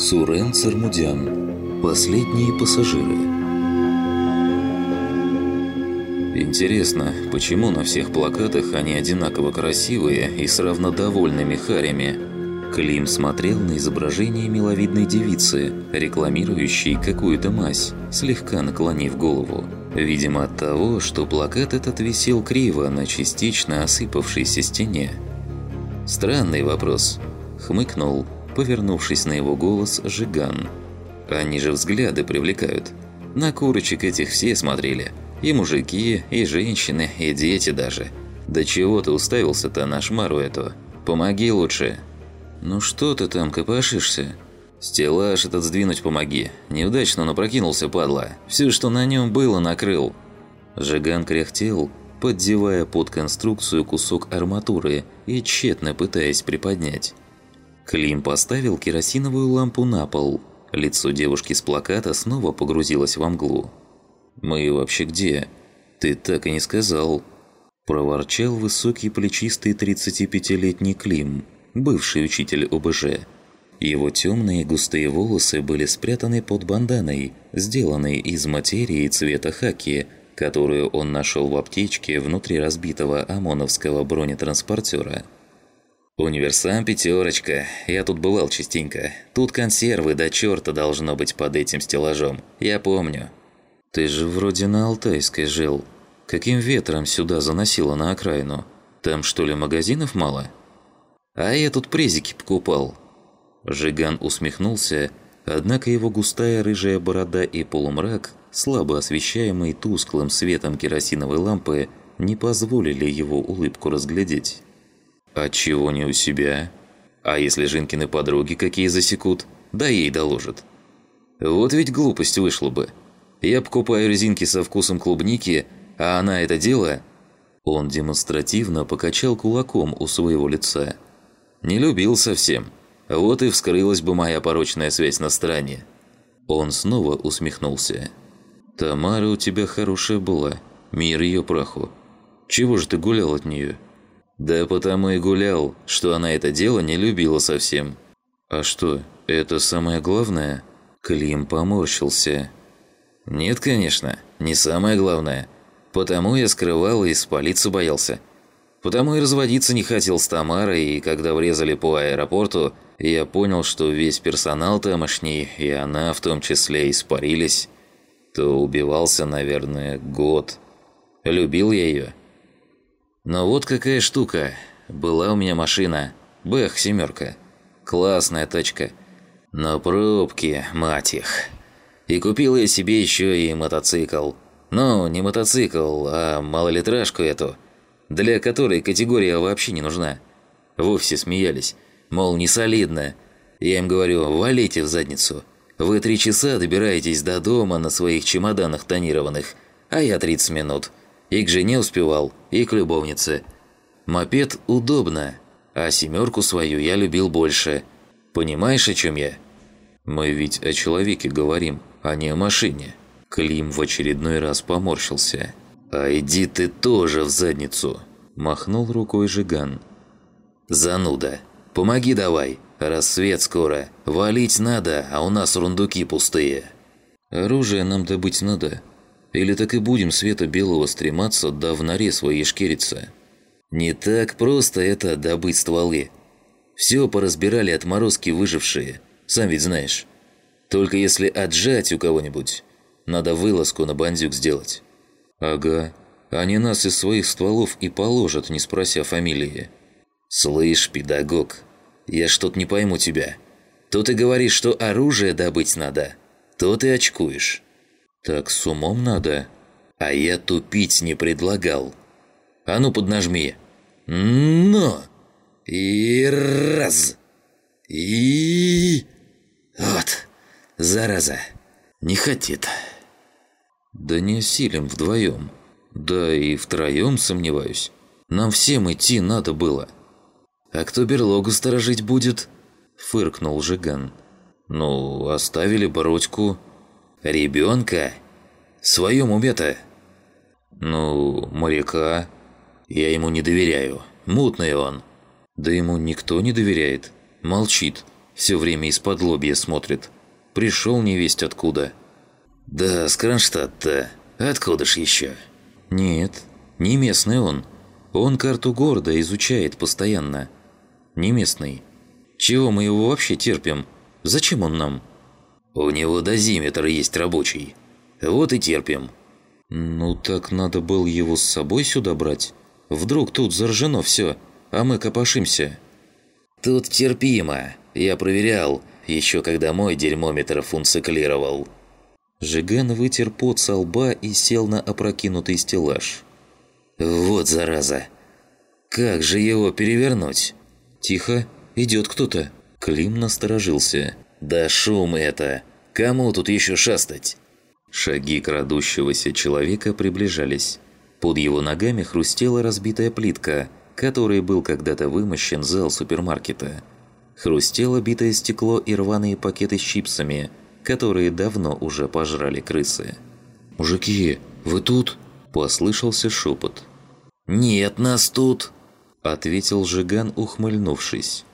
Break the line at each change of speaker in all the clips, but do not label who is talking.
Сурен Цармудян. Последние пассажиры. Интересно, почему на всех плакатах они одинаково красивые и с равнодовольными харями? Клим смотрел на изображение миловидной девицы, рекламирующей какую-то мазь, слегка наклонив голову. Видимо от того, что плакат этот висел криво на частично осыпавшейся стене. Странный вопрос. Хмыкнул, повернувшись на его голос, Жиган. Они же взгляды привлекают. На курочек этих все смотрели. И мужики, и женщины, и дети даже. Да чего ты уставился-то на шмару эту? Помоги лучше. Ну что ты там копошишься? «Стеллаж этот сдвинуть помоги. Неудачно он опрокинулся, падла. Все, что на нем было, накрыл». Жиган кряхтел, поддевая под конструкцию кусок арматуры и тщетно пытаясь приподнять. Клим поставил керосиновую лампу на пол. Лицо девушки с плаката снова погрузилось во мглу. «Мы вообще где? Ты так и не сказал». Проворчал высокий плечистый 35-летний Клим, бывший учитель ОБЖ. Его темные густые волосы были спрятаны под банданой, сделанной из материи цвета хаки, которую он нашел в аптечке внутри разбитого ОМОНовского бронетранспортера. «Универсам пятерочка. Я тут бывал частенько. Тут консервы до черта должно быть под этим стеллажом. Я помню». «Ты же вроде на Алтайской жил. Каким ветром сюда заносило на окраину? Там что ли магазинов мало?» «А я тут презики покупал. Жиган усмехнулся, однако его густая рыжая борода и полумрак, слабо освещаемый тусклым светом керосиновой лампы, не позволили его улыбку разглядеть. «А чего не у себя? А если Жинкины подруги какие засекут? Да ей доложат». «Вот ведь глупость вышла бы. Я покупаю резинки со вкусом клубники, а она это дело...» Он демонстративно покачал кулаком у своего лица. «Не любил совсем». Вот и вскрылась бы моя порочная связь на стороне. Он снова усмехнулся. «Тамара у тебя хорошая была. Мир ее праху. Чего же ты гулял от нее?» «Да потому и гулял, что она это дело не любила совсем». «А что, это самое главное?» Клим поморщился. «Нет, конечно, не самое главное. Потому я скрывал и спалиться боялся. Потому и разводиться не хотел с Тамарой, и когда врезали по аэропорту, я понял, что весь персонал тамошний, и она в том числе, испарились, то убивался, наверное, год. Любил я ее. Но вот какая штука. Была у меня машина. Бэх, семерка. Классная тачка. Но пробки, мать их. И купил я себе еще и мотоцикл. Ну, не мотоцикл, а малолитражку эту – для которой категория вообще не нужна. Вовсе смеялись, мол, не солидно. Я им говорю, валите в задницу. Вы три часа добираетесь до дома на своих чемоданах тонированных, а я 30 минут. И к жене успевал, и к любовнице. Мопед удобно, а семерку свою я любил больше. Понимаешь, о чем я? Мы ведь о человеке говорим, а не о машине. Клим в очередной раз поморщился. «А иди ты тоже в задницу!» – махнул рукой Жиган. «Зануда! Помоги давай! Рассвет скоро! Валить надо, а у нас рундуки пустые!» «Оружие нам добыть надо. Или так и будем света белого стрематься, да в норе своей шкериться?» «Не так просто это добыть стволы. Все поразбирали отморозки выжившие, сам ведь знаешь. Только если отжать у кого-нибудь, надо вылазку на бандюк сделать». «Ага. Они нас из своих стволов и положат, не спрося фамилии». «Слышь, педагог, я что-то не пойму тебя. То ты говоришь, что оружие добыть надо, то ты очкуешь». «Так с умом надо». «А я тупить не предлагал. А ну поднажми». «Но!» «И раз!» «И...» «Вот, зараза, не хотит». «Да не осилим вдвоем. Да и втроем сомневаюсь. Нам всем идти надо было». «А кто берлогу сторожить будет?» – фыркнул Жиган. «Ну, оставили Бородьку». «Ребенка? В своем уме-то?» «Ну, моряка. Я ему не доверяю. Мутный он». «Да ему никто не доверяет. Молчит. Все время из-под лобья смотрит. Пришел невесть откуда».
«Да, с Кронштадта. Откуда ж еще?»
«Нет, не местный он. Он карту города изучает постоянно. Не местный. Чего мы его вообще терпим? Зачем он нам?»
«У него дозиметр есть рабочий. Вот и терпим».
«Ну так надо было его с собой сюда брать. Вдруг тут заражено все, а мы копошимся».
«Тут терпимо. Я проверял, еще когда мой дерьмометр функционировал».
Жиган вытер пот со лба и сел на опрокинутый стеллаж.
«Вот зараза! Как же его перевернуть?»
«Тихо, идет кто-то». Клим насторожился.
«Да шум это! Кому тут еще шастать?»
Шаги крадущегося человека приближались. Под его ногами хрустела разбитая плитка, которой был когда-то вымощен зал супермаркета. Хрустело битое стекло и рваные пакеты с чипсами, которые давно уже пожрали крысы. «Мужики, вы тут?» – послышался шепот.
«Нет нас тут!»
– ответил Жиган, ухмыльнувшись.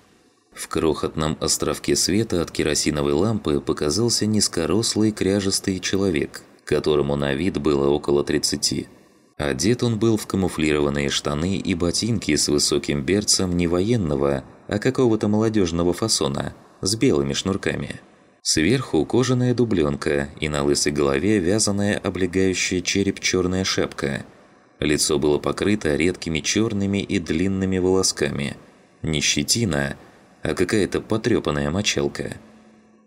В крохотном островке света от керосиновой лампы показался низкорослый кряжестый человек, которому на вид было около 30. Одет он был в камуфлированные штаны и ботинки с высоким берцем не военного, а какого-то молодежного фасона, с белыми шнурками. Сверху кожаная дубленка и на лысой голове вязаная облегающая череп черная шапка. Лицо было покрыто редкими черными и длинными волосками. Не щетина, а какая-то потрепанная мочалка.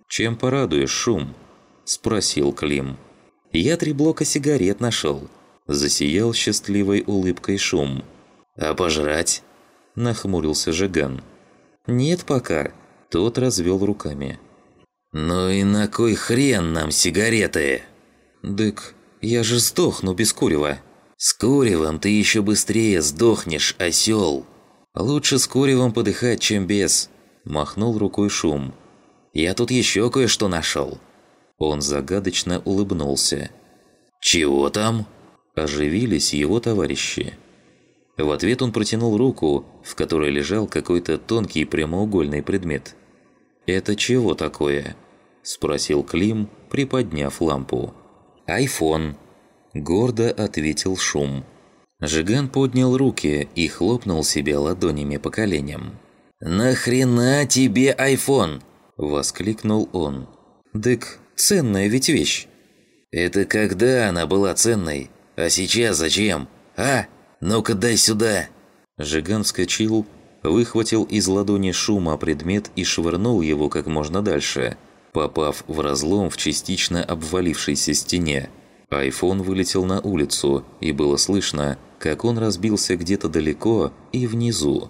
«Чем порадуешь, шум?» – спросил Клим. «Я три блока сигарет нашел», – засиял счастливой улыбкой шум.
«А пожрать?»
– нахмурился Жиган. «Нет пока», – тот развел руками.
«Ну и на кой хрен нам сигареты?»
«Дык, я же сдохну без курева».
«С куревом ты еще быстрее сдохнешь, осел.
«Лучше с куревом подыхать, чем без», Махнул рукой шум.
«Я тут еще кое-что нашел».
Он загадочно улыбнулся.
«Чего там?»
Оживились его товарищи. В ответ он протянул руку, в которой лежал какой-то тонкий прямоугольный предмет. «Это чего такое?» – спросил Клим, приподняв лампу.
«Айфон», –
гордо ответил Шум. Жиган поднял руки и хлопнул себя ладонями по коленям.
«Нахрена тебе айфон?»
– воскликнул он. «Дык, ценная ведь вещь».
«Это когда она была ценной? А сейчас зачем? А? Ну-ка дай сюда!»
Жиган вскочил, выхватил из ладони шума предмет и швырнул его как можно дальше, попав в разлом в частично обвалившейся стене. Айфон вылетел на улицу, и было слышно, как он разбился где-то далеко и внизу.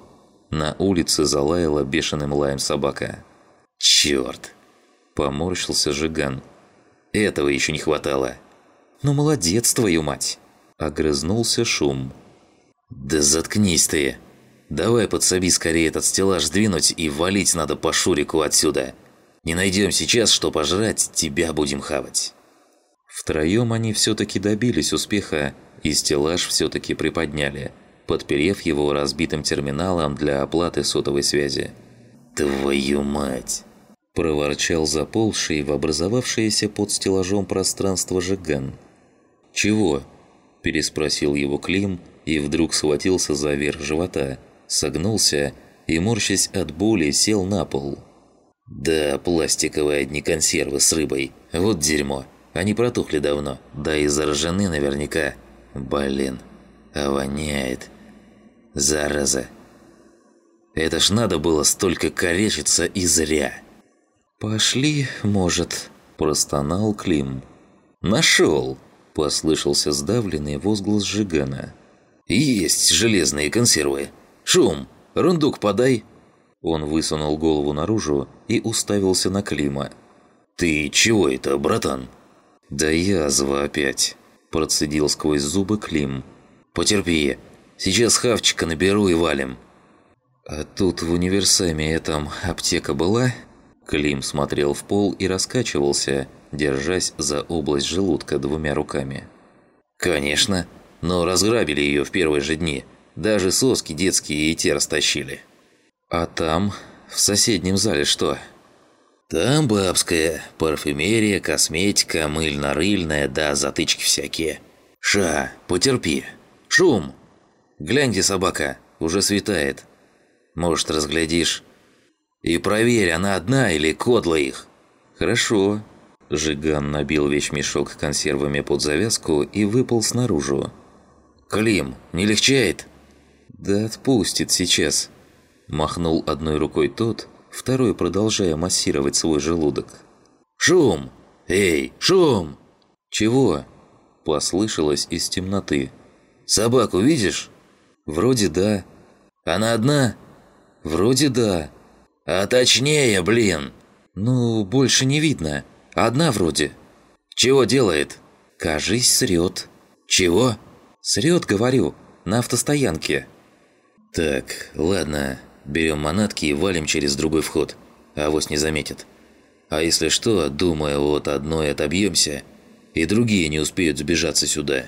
На улице залаяла бешеным лаем собака.
«Чёрт!»
– поморщился Жиган.
«Этого еще не хватало!»
«Ну молодец, твою мать!» – огрызнулся шум.
«Да заткнись ты! Давай подсоби скорее этот стеллаж сдвинуть и валить надо по Шурику отсюда! Не найдем сейчас, что пожрать, тебя будем хавать!»
Втроем они все-таки добились успеха, и стеллаж все-таки приподняли – подперев его разбитым терминалом для оплаты сотовой связи.
«Твою мать!»
– проворчал заползший в образовавшееся под стеллажом пространство Жиган. «Чего?» – переспросил его Клим и вдруг схватился за верх живота, согнулся и, морщась от боли, сел на пол.
«Да, пластиковые одни консервы с рыбой. Вот дерьмо. Они протухли давно. Да и заражены наверняка. Блин, а воняет. Зараза. Это ж надо было столько коречиться и зря.
«Пошли, может», – простонал Клим.
«Нашел!»
– послышался сдавленный возглас Жигана.
«Есть железные консервы! Шум! Рундук подай!»
Он высунул голову наружу и уставился на Клима.
«Ты чего это, братан?»
«Да язва опять!» – процедил сквозь зубы Клим.
«Потерпи, Сейчас хавчика наберу и валим».
«А тут в универсаме этом аптека была?» Клим смотрел в пол и раскачивался, держась за область желудка двумя руками.
«Конечно, но разграбили ее в первые же дни. Даже соски детские и те растащили».
«А там, в соседнем зале что?»
«Там бабская, парфюмерия, косметика, мыльно-рыльная, да затычки всякие. Ша, потерпи. Шум! Гляньте, собака, уже светает. Может, разглядишь. И проверь, она одна или кодла их».
«Хорошо». Жиган набил вещмешок консервами под завязку и выпал снаружи.
«Клим, не легчает?»
«Да отпустит сейчас», – махнул одной рукой тот, второй продолжая массировать свой желудок.
«Шум! Эй, шум!»
«Чего?» – послышалось из темноты.
«Собаку видишь?»
«Вроде да».
«Она одна?»
«Вроде да».
«А точнее, блин!»
«Ну, больше не видно. Одна вроде».
«Чего делает?»
«Кажись, срет».
«Чего?»
«Срет, говорю, на автостоянке».
«Так, ладно, берем манатки и валим через другой вход. Авось не заметит. А если что, думаю, вот одной отобьемся, и другие не успеют сбежаться сюда».